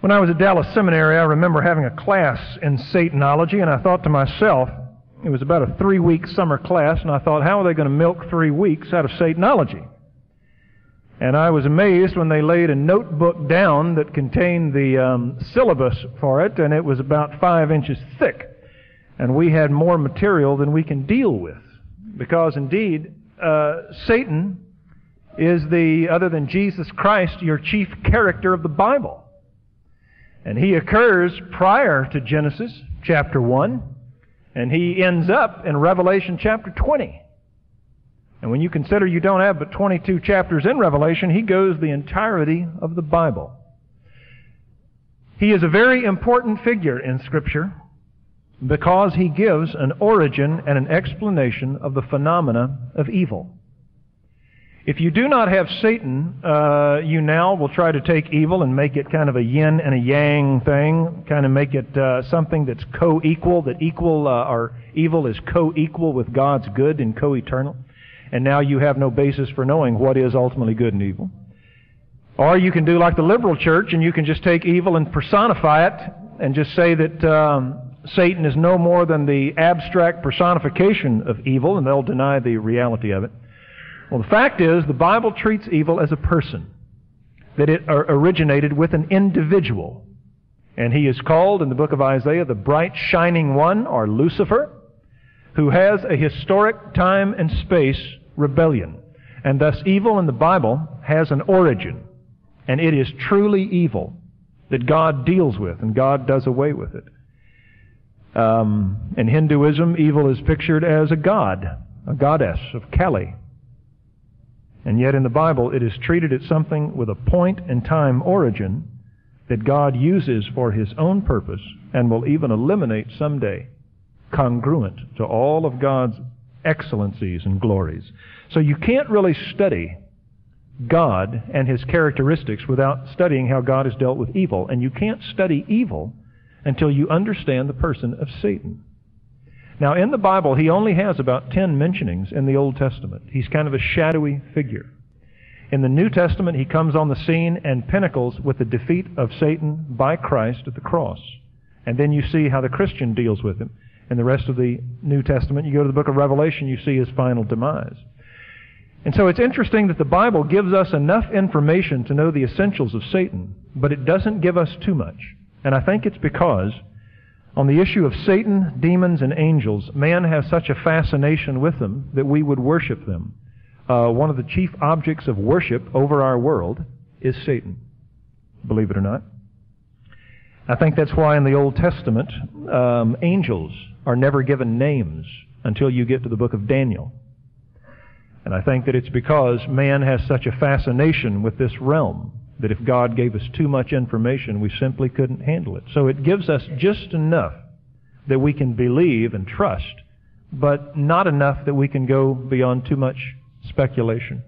When I was at Dallas Seminary, I remember having a class in Satanology, and I thought to myself, it was about a three week summer class, and I thought, how are they going to milk three weeks out of Satanology? And I was amazed when they laid a notebook down that contained the um, syllabus for it, and it was about five inches thick. And we had more material than we can deal with. Because indeed, uh, Satan is the, other than Jesus Christ, your chief character of the Bible. And he occurs prior to Genesis chapter 1, and he ends up in Revelation chapter 20. And when you consider you don't have but 22 chapters in Revelation, he goes the entirety of the Bible. He is a very important figure in Scripture because he gives an origin and an explanation of the phenomena of evil. If you do not have Satan, uh, you now will try to take evil and make it kind of a yin and a yang thing, kind of make it uh, something that's co-equal, that equal uh, or evil is co-equal with God's good and co-eternal. And now you have no basis for knowing what is ultimately good and evil. Or you can do like the liberal church and you can just take evil and personify it and just say that um, Satan is no more than the abstract personification of evil and they'll deny the reality of it. Well, the fact is, the Bible treats evil as a person, that it originated with an individual. And he is called in the book of Isaiah the bright shining one, or Lucifer, who has a historic time and space rebellion. And thus, evil in the Bible has an origin. And it is truly evil that God deals with, and God does away with it. Um, in Hinduism, evil is pictured as a god, a goddess of Kali. And yet in the Bible, it is treated as something with a point in time origin that God uses for His own purpose and will even eliminate someday, congruent to all of God's excellencies and glories. So you can't really study God and His characteristics without studying how God has dealt with evil. And you can't study evil until you understand the person of Satan. Now, in the Bible, he only has about 10 mentionings in the Old Testament. He's kind of a shadowy figure. In the New Testament, he comes on the scene and pinnacles with the defeat of Satan by Christ at the cross. And then you see how the Christian deals with him. In the rest of the New Testament, you go to the book of Revelation, you see his final demise. And so it's interesting that the Bible gives us enough information to know the essentials of Satan, but it doesn't give us too much. And I think it's because on the issue of Satan, demons, and angels, man has such a fascination with them that we would worship them. Uh, one of the chief objects of worship over our world is Satan, believe it or not. I think that's why in the Old Testament, um, angels are never given names until you get to the book of Daniel. And I think that it's because man has such a fascination with this realm that if God gave us too much information, we simply couldn't handle it. So it gives us just enough that we can believe and trust, but not enough that we can go beyond too much speculation.